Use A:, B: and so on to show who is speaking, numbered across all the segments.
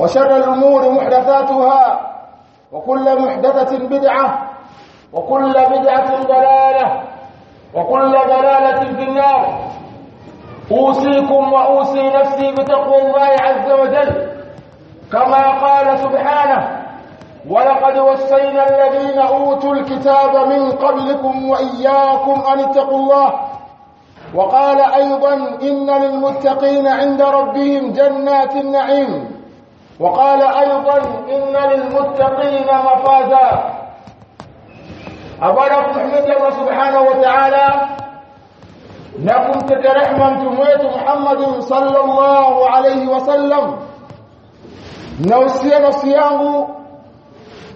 A: وشر الأمور محدثاتها وكل محدثة بدعة وكل بدعة ضلالة وكل ضلالة في النار. أوصيكم وأوصي نفسي بتقوى الله عز وجل كما قال سبحانه ولقد وصينا الذين أوتوا الكتاب من قبلكم وإياكم أن اتقوا الله وقال أيضا إن للمتقين عند ربهم جنات النعيم وقال أيضا إن للمتقين مفازا. ابارك محمد الله سبحانه وتعالى لكم تترحم تموت محمد صلى الله عليه وسلم. نوصي نفسي yangu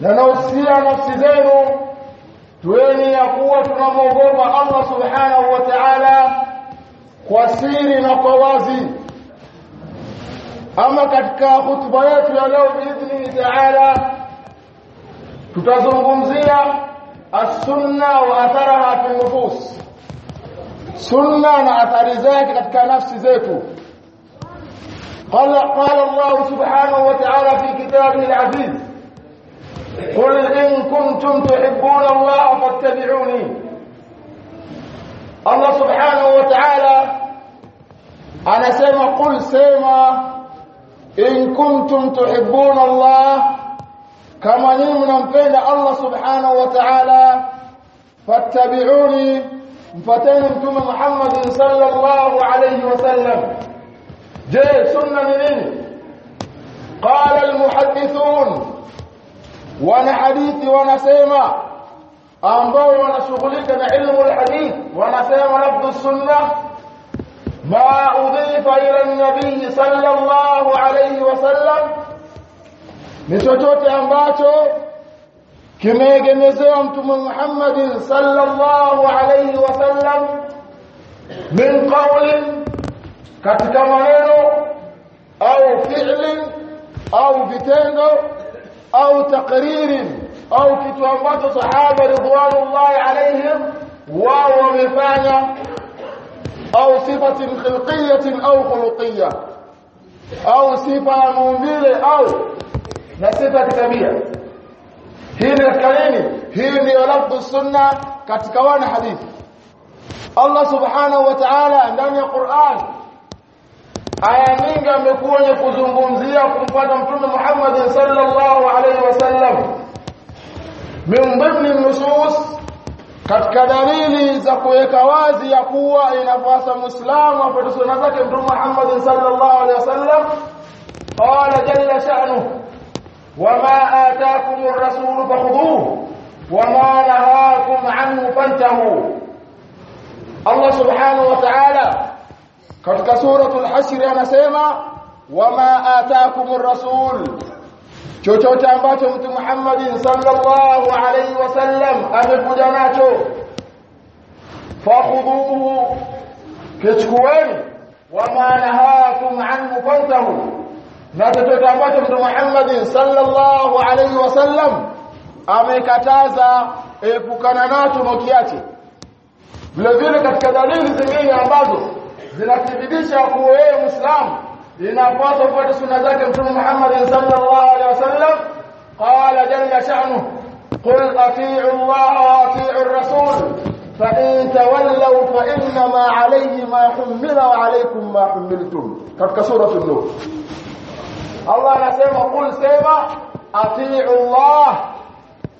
A: na nausia nafsi zenu tueni ya kuwa tunamwogopa Allah subhanahu wa أما كتك خطبات يلو بإذنه تعالى. تتزوغم زي السنة وأثرها في النفوس. سنة وأثر ذاك كتك نفس ذاته. قال, قال الله سبحانه وتعالى في كتابه العزيز قل إن كنتم تحبون الله فاتبعوني. الله سبحانه وتعالى أنا سيما قل سيما إن كنتم تحبون الله كما نمنا فينا الله سبحانه وتعالى فاتبعوني فتين أنتم محمد صلى الله عليه وسلم. جاء سنة منين قال المحدثون وأنا حديثي وأنا سيما انضوا وأنا شغلك علم الحديث. وأنا سيما لفظ السنة. ما أضيف إلى النبي صلى الله عليه وسلم. من توتوت أنباتو كما جنزمت من محمد صلى الله عليه وسلم. من قول كتكمانينو أو فعل أو فتنو أو تقرير أو كتوانباتو صحابة رضوان الله عليهم وهو مفانا أو صفة خلقية أو خلقية. أو صفة منذرة أو نصفة كتابية. هي تبية هنا هي هنا لفظ السنة كتكوان حديث. الله سبحانه وتعالى عندما القرآن أيامينك مكون يكذن بمزيا كنفادم كن محمد صلى الله عليه وسلم؟ من ضمن النصوص katika dalili za kuweka wazi ya kuwa inapasa muislamu apate sunna zake mtume Muhammad sallallahu alaihi wasallam qala jalla sha'nuhu wama ataakum ar-rasul fakhudhuhu wama nahakum anhu fantahu Allah subhanahu wa ta'ala katika suratul hashr anasema wama ataakum ar-rasul chochote ambacho mtu Muhammad sallallahu alaihi wasallam amekuja nacho fakhudhuhu kichukueni wama nahakum anhu fantahu na chochote ambacho mtu Muhammad sallallahu alaihi wasallam amekataza epukana nacho mokiache vile vile katika dalili zingine ambazo zinathibitisha kuwa wewe Muislamu لنفاته فتسنى ذاك ابن محمد صلى الله عليه وسلم. قال جل شأنه قل أطيعوا الله وأطيعوا الرسول فإن تولوا فإنما عليه ما حمل وعليكم ما حملتم. كتك سورة النور. الله نسيما قل سيما أطيعوا الله.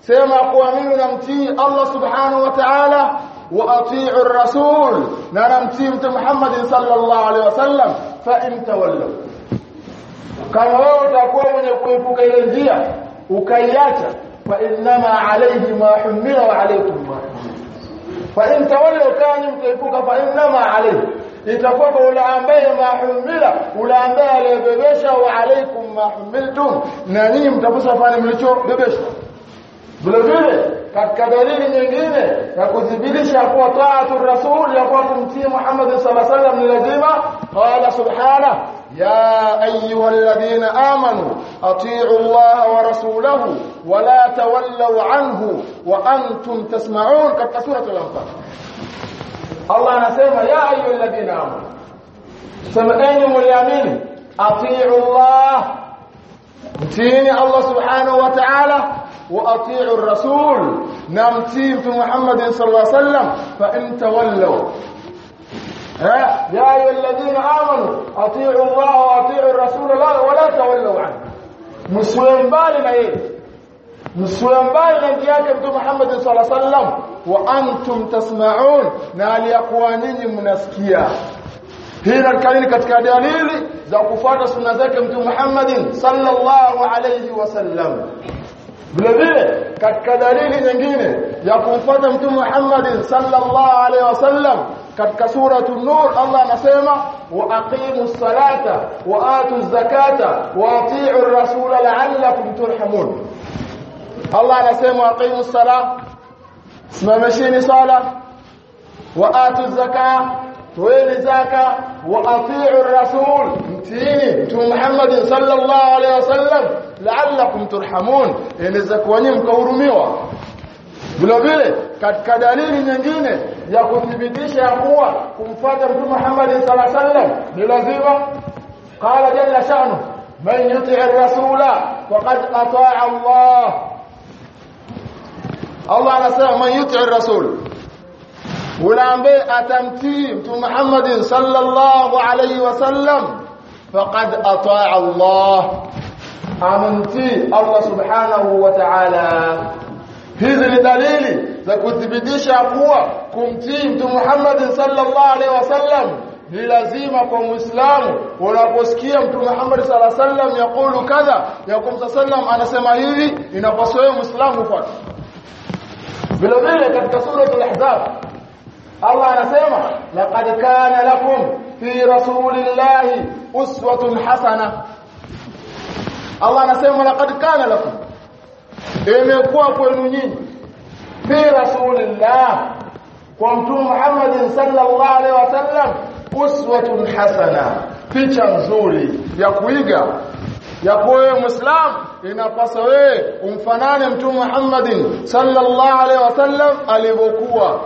A: سيما قوامين نمتي الله سبحانه وتعالى. وأطيعوا الرسول. نعم، نرمتيم محمد صلى الله عليه وسلم. فإن تولوا. كان هو تقوى من يكفك إلى الجيه وكياته فإنما عليه ما حمل وعليكم ما فإن تولوا كان يكفك فإنما عليه. يتقوى ولا امبيه ما حمل. ولا امبيه لبيبشا وعليكم ما حملتم. نانيم تبصوا فاني ملتو ببشا بلبيبه katika dalili nyingine ya kudhibitisha kuwa taatu rasul ya kuwa kumtii Muhammad sallallahu alaihi wasallam lazima qala subhanahu يا أيها الذين آمنوا أطيعوا الله ورسوله ولا تولوا عنه وأنتم تسمعون كسورة الأنفال الله anasema ya ayu alladhina amanu semeni mliamini atiu Allah mtiini Allah subhanahu wa ta'ala وأطيعوا الرسول. نمتين في محمد صلى الله عليه وسلم. فإن تولوا. ها؟ يا أيها الذين آمنوا أطيعوا الله وأطيعوا الرسول. لا ولا تولوا عنه. مسلم بالنا إيه مسلم بالنا جاكم في محمد صلى الله عليه وسلم. وأنتم تسمعون. نال يقوانين من أسكيا هنا الكلين كتك دليل سنة ذاكم محمد صلى الله عليه وسلم. Vile vile katika dalili nyingine ya kumfuata mtume Muhammad sallallahu alaihi wasallam katika suratu nur Allah anasema wa aqimu salata wa atu zakata wa atiu rasula la'allakum turhamun Allah anasema aqimu salat simamisheni sala wa atu zaka toeni zaka wa atiu rasul mtini mtume Muhammad sallallahu alaihi wasallam la'allakum turhamun inaweza kuwa nyinyi mkahurumiwa vile vile katika dalili nyingine ya kuthibitisha kuwa kumfuata mtume Muhammad sallallahu alaihi wasallam ni lazima qala jalla sha'nu man yuti' ar-rasula faqad ata'a Allah Allah anasema man yuti' ar-rasul atamtii mtume Muhammad sallallahu alaihi wasallam faqad ata'a Allah amemtii Allah subhanahu wa ta'ala hizi ni dalili za kuthibitisha kuwa kumtii mtume Muhammad sallallahu alaihi wasallam ni lazima kwa muislamu unaposikia mtume Muhammad sallallahu alaihi wasallam yakulu kadha yakum sallam anasema hivi inapaswa wewe muislamu ufuate vile vile katika sura al-ahzab Allah anasema laqad kana lakum fi rasulillahi uswatun hasana Allah anasema laqad kana lakum imekuwa kwenu nyinyi fi rasulillah kwa mtume Muhammad sallallahu alaihi wasallam uswatun hasana picha nzuri ya kuiga ya wewe muislam inapasa wewe umfanane mtume Muhammad sallallahu alaihi wasallam alivyokuwa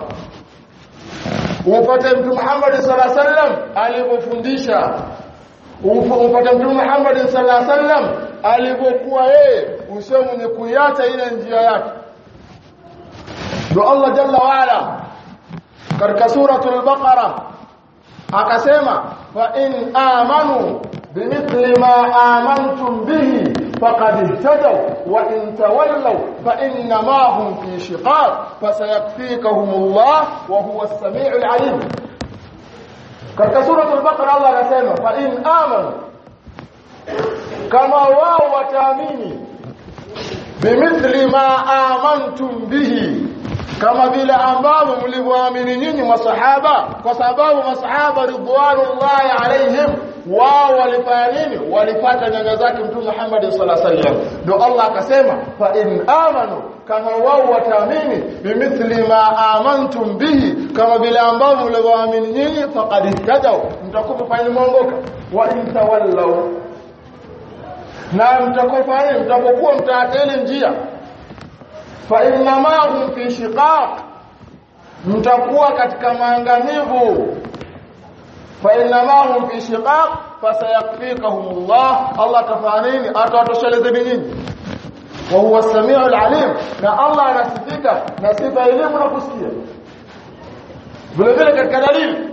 A: upate mtume Muhammad sallallahu alaihi wasallam alivyofundisha upate mtume Muhammad sallallahu alaihi wasallam alivyokuwa yeye usiwe mwenye kuiacha ile njia yake ndio Allah jalla waala katika suratul baqara akasema fa in amanu bimithli ma amantum bihi فقد اهتدوا وإن تولوا فإنما هم في شقاق فسيكفيكهم الله وهو السميع العليم. كرك سورة البقرة الله رسيما فإن آمنوا كما واو وتاميني بمثل ما آمنتم به kama vile ambavyo mlivyoamini nyinyi masahaba kwa sababu masahaba ridwanullahi alaihim wao walifanya nini? Walipata nyanya zake mtume Muhammad sallallahu alaihi wasallam. Ndio Allah akasema fa in amanu kama wao wataamini bimithli ma amantum bihi kama vile ambavyo mlivyoamini nyinyi faqad ihtadaw mtakuwa fanya mwongoka. Wa in tawallaw na mtakofanya mtakokuwa mtaateli njia fa innama hum fi shiqaq mtakuwa katika maangamivu fa innama hum fi shiqaq fasayakfikahumullah Allah tafanini atawatosheleze nyinyi wa huwa as-sami'ul 'alim na Allah anasifika na sifa elimu na kusikia vile vile katika dalili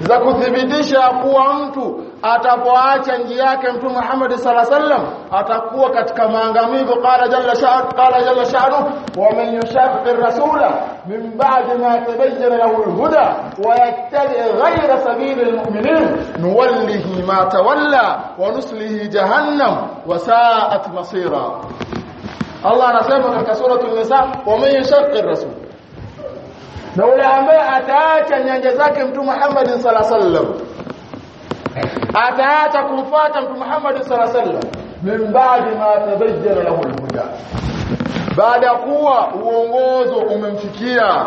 A: za kuthibitisha kuwa mtu atapoacha njia yake mtume Muhammad sallallahu alaihi wasallam atakuwa katika maangamizo qala jalla sha'nu qala jalla sha'nu wa man yushaqiq ar-rasula min ba'di ma tabayyana lahu al-huda wa yattabi' ghayra sabili al-mu'minin nuwallihi ma tawalla wa nuslihi jahannam wa sa'at masira Allah anasema katika suratul nisa wa man yushaqiq ar-rasul na yule ambaye ataacha nyanja zake mtume Muhammad sallallahu alaihi wasallam ataacha kumfuata mtume Muhammad sallallahu alaihi wasallam min ba'di ma tabayyana lahu al-huda baada kuwa uongozo umemfikia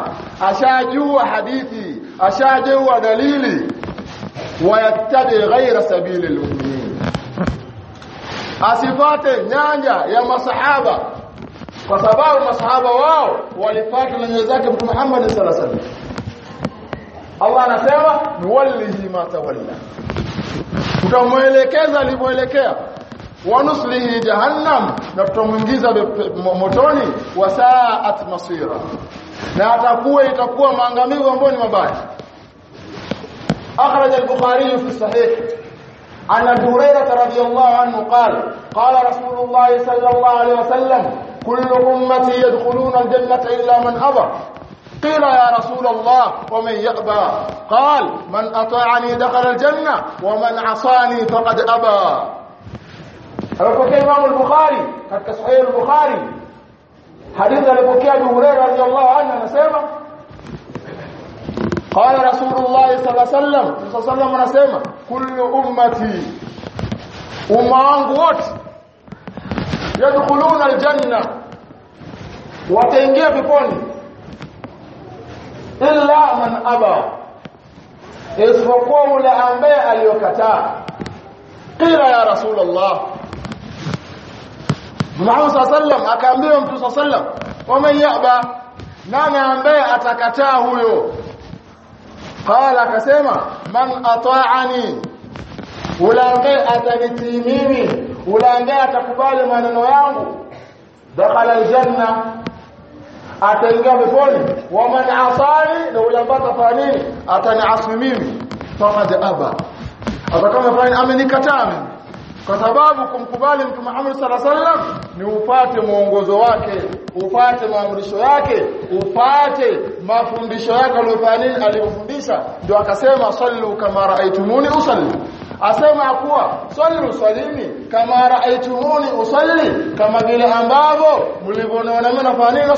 A: ashajua hadithi ashajua dalili wayattabi ghaira sabili al-mu'minin asifate nyanja ya masahaba kwa sababu masahaba wao walifuata nyanja zake mtume Muhammad sallallahu alaihi wasallam Allah anasema nuwallihi ma tawalla tutamuelekeza alivyoelekea wanuslihi jahannam na tutamuingiza motoni wasaat masira na atakuwa itakuwa maangamizo ambayo ni mabaya akhraj al-bukhari fi sahih عن ابي هريره رضي الله عنه قال قال رسول الله صلى الله عليه وسلم كل امتي يدخلون الجنه الا من ابى قيل يا رسول الله ومن يأبى. قال من أطاعني دخل الجنة ومن عصاني فقد أبى. ربك إمام البخاري قد كصحيح البخاري. حديث لبكي أبي هريرة رضي الله عنه نسيمة قال رسول الله صلى الله عليه وسلم صلى الله عليه وسلم نسيمة كل أمتي أمة أنقوت يدخلون الجنة. وتنجي بكوني illa man aba isipokuwa yule ambaye aliyokataa qila ya rasulullah Muhammad sallam akaambiwa mtu sallam waman yaba nani ambaye atakataa huyo qala akasema man ata'ani yule ambaye atanitii mimi yule ambaye atakubali maneno yangu dakhala aljanna ataingia peponi. Wa man asani na yule ambaye atafanya nini? Ataniasi mimi. Faqad aba. Atakama amenikataa kwa sababu kumkubali mtume Muhammad sallallahu alaihi wasallam ni upate mwongozo wake upate maamrisho yake upate mafundisho yake aliyofanya aliyofundisha. Ndio akasema sallu kama raaitumuni usalli. Asema kuwa sallu salimi kama raaitumuni usalli. Kama vile ambavyo mlivyoona mimi nafanya nini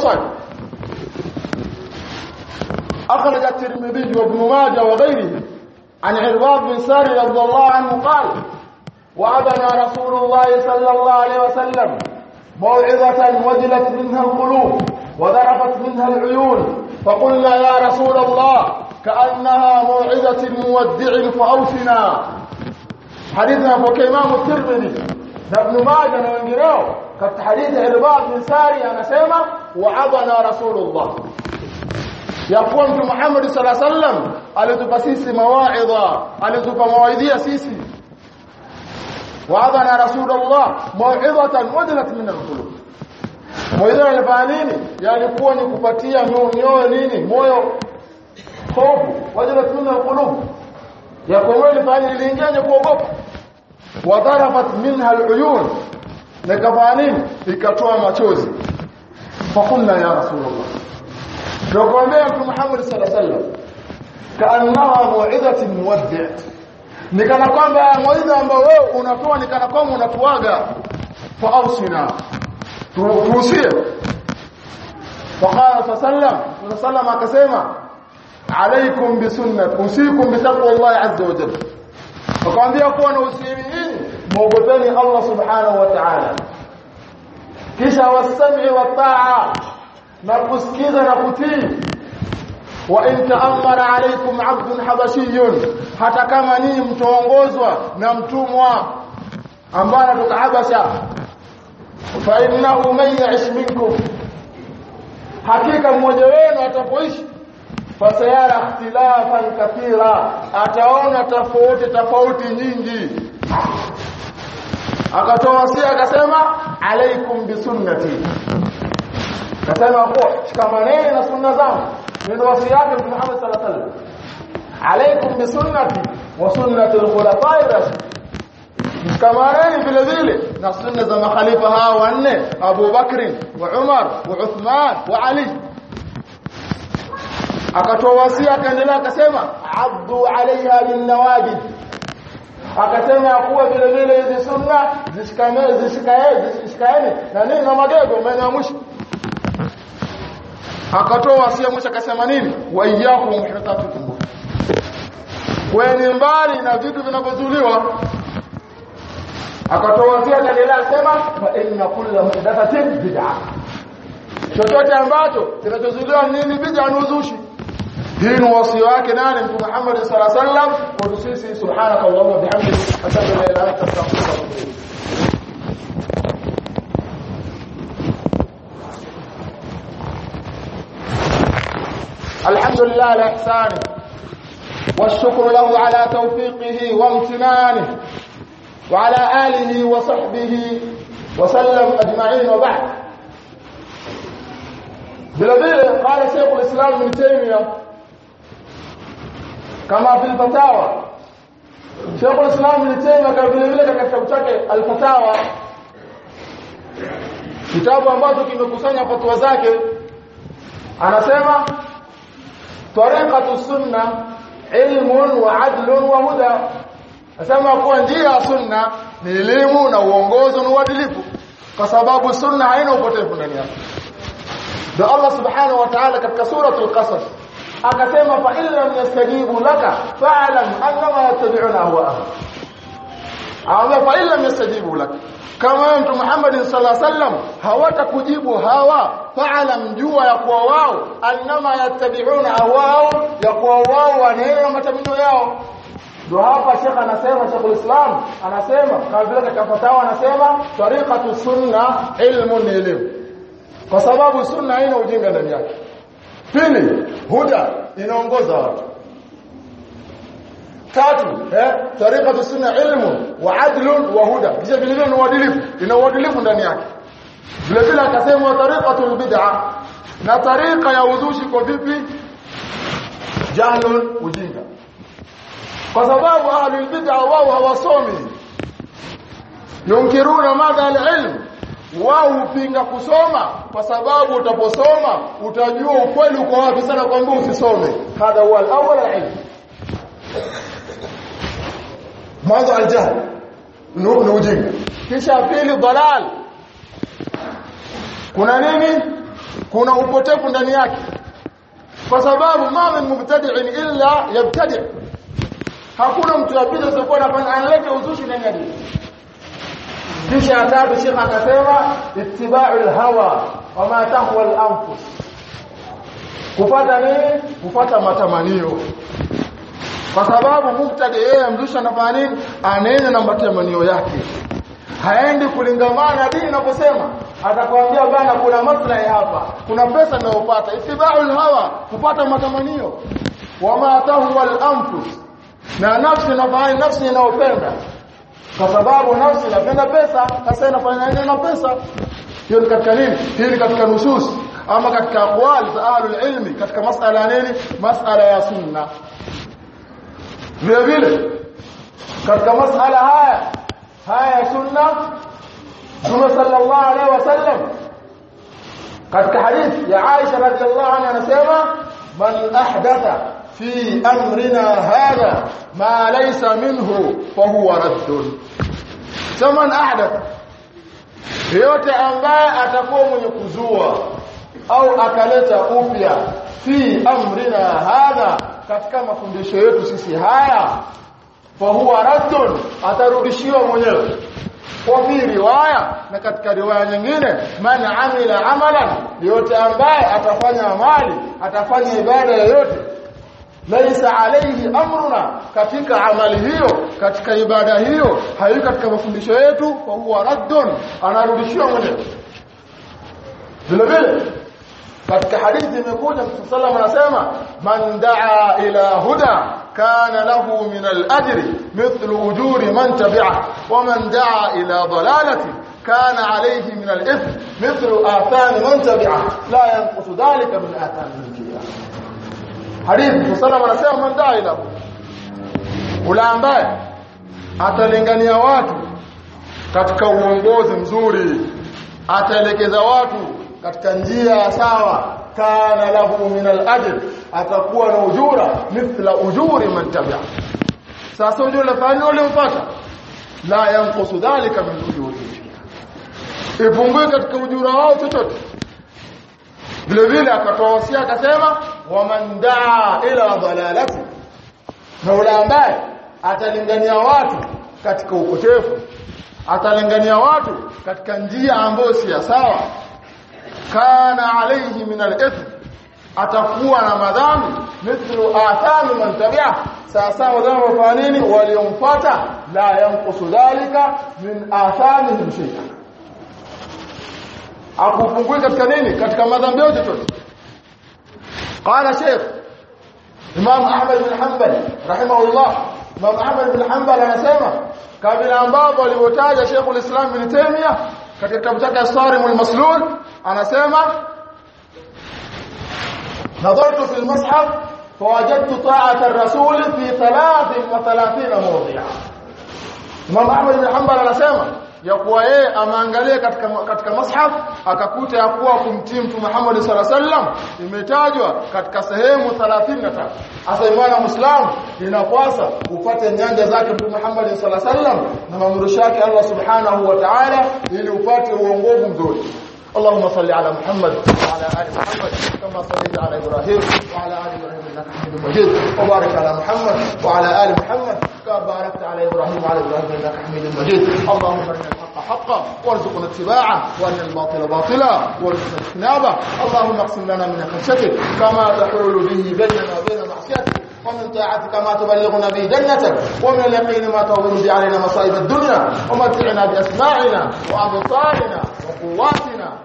A: أخرج الترمذي وابن ماجه وغيره عن عرباض بن ساري رضي الله عنه قال وعدنا رسول الله صلى الله عليه وسلم موعظة وجلت منها القلوب وذرفت منها العيون فقلنا يا رسول الله كأنها موعظة مودع فأوصنا حديثنا فوق إمام الترمذي. ابن ماجه وانجراه كانت حديث عرباض بن ساري أنا سيما وعدنا رسول الله. Ya kuwa mtu Muhammad sallallahu alaihi wasallam alitupa sisi mawaidha alitupa mawaidhia sisi waadhana rasulullah mauidhatan wajilat min alqulub mawaidha alifanya nini yalikuwa ni kupatia mioyo nini moyo hofu wajilat min alqulub ya kwa ilifanya iliingia kuogopa wadharafat minha aluyun na kafanya nini ikatoa machozi fakulna ya rasulullah muwaddi' ni kana kwamba mwaidha ambao wewe unatoa ni kana kwamba unatuaga fa ausina tuhusie faqala sallam sallam akasema alaikum bisunnati usikum bitaqwa Allah azza wa jalla akamwambia kuwa na usiri hii muogopeni Allah subhanahu wa ta'ala kisha wasami wa ta'a na kusikiza na kutii. Wa in ta'ammara alaykum 'abdun habashiyun hata kama ninyi mtoongozwa na mtumwa ambaye anatoka Habasha fa innahu man ya'ish minkum. Hakika mmoja wenu atapoishi fasayara ikhtilafan kathira. Ataona tofauti tofauti nyingi. Akatoa wasia akasema alaikum bisunnati akasema kwa shikamaneni na sunna zangu ndio wasia yake Mtume Muhammad sallallahu alaihi wasallam alaikum bisunnati wa sunnati al-khulafa'ir rashidin mshikamaneni vile vile na sunna za makhalifa hawa wanne Abu Bakri wa Umar wa Uthman wa Ali akatoa wasia akaendelea akasema abdu alaiha bin nawajid akasema kuwa vile vile hizi sunna zishikane zishikae zishikaeni na nini na magego maana mwisho akatoa wasia mwisho akasema nini? Wa iyyakum muhdathatul kweni mbali na vitu vinavyozuliwa. Akatoa wasia akaendelea sema fa inna kulla muhdathatin bid'ah chochote ambacho kinachozuliwa nini? Bid'a ni uzushi. Hii ni wasia wake nani? Mtume Muhammad sallallahu alaihi wasallam. Kwa sisi subhanaka allahumma bihamdika astaghfiruka wa atubu الحمد لله على والشكر له على توفيقه وامتنانه وعلى آله وصحبه وسلم أجمعين وبعد. vilevile قال شيخ الإسلام ابن تيمية كما في الفتاوى. شيخ الإسلام ابن تيمية كما vilevile katika kitabu chake al-Fatawa kitabu ambacho kimekusanya fatwa zake anasema طريقة السنة علم وعدل وهدى. أسمى كون جي السنة نلم ونغوز ودلف كسباب السنة عين وبطيف لنيا ده الله سبحانه وتعالى كتك سورة القصص. أكسمى فإن لم يستجيبوا لك فأعلم أنما يتبعون أهواءهم. Awa fa illa yastajibu lak. kama mtu Muhammad sallallahu alaihi wasallam hawatakujibu hawa fa'lam jua ya kuwa wao annama yattabi'una awao ya kuwa wao wanaenda matamanio yao. Ndio hapa Sheikh anasema Sheikh Islam anasema kama vile anasema tariqatu sunna ilmu ni elimu. Kwa sababu sunna haina ujinga ndani yake. Pili huda inaongoza watu tatu eh tariqatu sunna ilmu wa adlun wa huda. Kisha vile ni uadilifu. Ina uadilifu ndani yake. Vile vile akasema tariqatu bid'a na tariqa ya uzushi kwa vipi? Jahlun ujinga. Kwa sababu ahlul bid'a wao hawasomi. Yunkiruna madha alilm. Wao hupinga kusoma. Kwa sababu utaposoma utajua ukweli uko wapi sana kwamba usisome. Hadha huwa alawwal alilm mwanzo aljahl ni ujinga kisha pili dalal. Kuna nini? Kuna upotevu ndani yake. Kwa sababu ma min mubtadi'in illa yabtadi' hakuna mtu apita usiokuwa anafanya analeta uzushi ndani ya dini. Kisha tatu shekha akasema ittiba'ul hawa wa ma tahwa al-anfus. Kupata nini? Kupata matamanio kwa sababu muktadi yeye mzushi anafanya nini? Anaenda na matamanio yake. Haendi kulingamana dini inaposema. Atakwambia bana kuna maslahi hapa. Kuna pesa ninayopata itiba'ul hawa kupata matamanio. Wa ma tahwa al-anfus na nafsi inafanya nafsi inayopenda. Kwa sababu nafsi inapenda pesa sasa inafanya nini? Na pesa. Hiyo ni katika nini? Hii katika nusus. Ama katika aqwal za ahlul ilmi katika masala nini? Masala ya sunna vile vile katika masala haya haya ya sunna Mtume sallallahu alaihi wasallam katika hadithi ya Aisha radhiallahu anha anasema man ahdatha في أمرنا هذا ما ليس منه فهو رد فمن أحدث yote ambaye atakuwa mwenye kuzua au akaleta upya fi amrina hadha katika mafundisho yetu sisi haya fa huwa raddun atarudishiwa mwenyewe. Kwa fi riwaya na katika riwaya nyingine man amila amalan yote ambaye atafanya amali atafanya ibada yoyote laisa alayhi amruna katika amali hiyo katika ibada hiyo hayo katika mafundisho yetu kwa huwa raddun anarudishiwa mwenyewe. Vile vile katika hadithi imekuja Mtume sallam anasema man daa ila huda kana lahu min al-ajri mithlu ujuri man tabi'ah. Wa man daa ila dalalati kana alayhi min al-ithm mithlu athani man tabi'ah. La yanqusu dhalika min athani al-qiyamah hadithi sallallahu anasema man daa ila ula ambaye atalingania watu katika uongozi mzuri ataelekeza watu katika njia sawa kana lahu min al-ajr atakuwa na ujura mithla ujuri man tabi'a sasa ujura fani upata? La yanqusu dhalika min ujuri ipungue katika ujura wao chochote. Vile vile akatoa akasema waman daa ila dhalalati na ule ambaye atalingania watu katika upotevu atalingania watu katika njia ambayo si sawa كان عليه من الإثم. اتقوا على مثل آثام من تبعه. ساسوا ذنبه فانين وليمفتا لا ينقص ذلك من آثامهم شيئا. اكوفغوي katika nini katika madhambi yote tu قال شيخ إمام أحمد بن حنبل رحمه الله. إمام أحمد بن حنبل أنا سيما كابل امبابو اللي وتاجا شيخ الإسلام ابن تيمية. katika kitabu chake as-sarim anasema نظرت في المصحف فوجدت طاعة الرسول في 33 موضع Imam Ahmad bin Hanbal anasema ya kuwa yeye ameangalia katika katika mashaf akakuta ya kuwa kumtii Mtume Muhammad sallallahu alaihi wasallam imetajwa katika sehemu 33 hasa imani Muislamu inapasa upate nyanja zake Mtume Muhammad sallallahu alaihi wasallam na maamrisho yake Allah subhanahu wa ta'ala ili upate uongofu mzuri اللهم صل على محمد وعلى آل محمد كما صليت على إبراهيم وعلى آل إبراهيم إنك حميد مجيد. وبارك على محمد وعلى آل محمد كما باركت على إبراهيم وعلى إبراهيم إنك حميد مجيد. اللهم أرنا الحق حقا وارزقنا اتباعه وأرنا الباطل باطلا وارزقنا اجتنابه. اللهم اقسم لنا من خشيتك كما تحول به بيننا وبين معصيتك ومن طاعتك ما تبلغنا به جنتك ومن اليقين ما تهون به علينا مصائب الدنيا. ومتعنا بأسماعنا وأبصارنا وقواتنا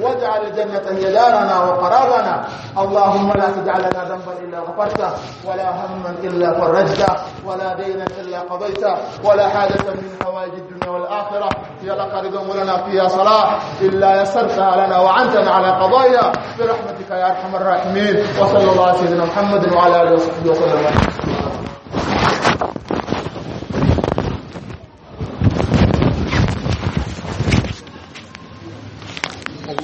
A: واجعل الجنة هي دارنا وقرارنا. اللهم لا تجعل لنا ذنبا إلا غفرته ولا هما إلا فرجته ولا دينا إلا قضيته ولا حاجة من حوائج الدنيا والآخرة. لك رضا ولنا فيها صلاح. إلا يسرتها لنا وعنتنا على قضايا. برحمتك يا أرحم الراحمين. وصلى الله على سيدنا محمد وعلى آله وصحبه وسلم.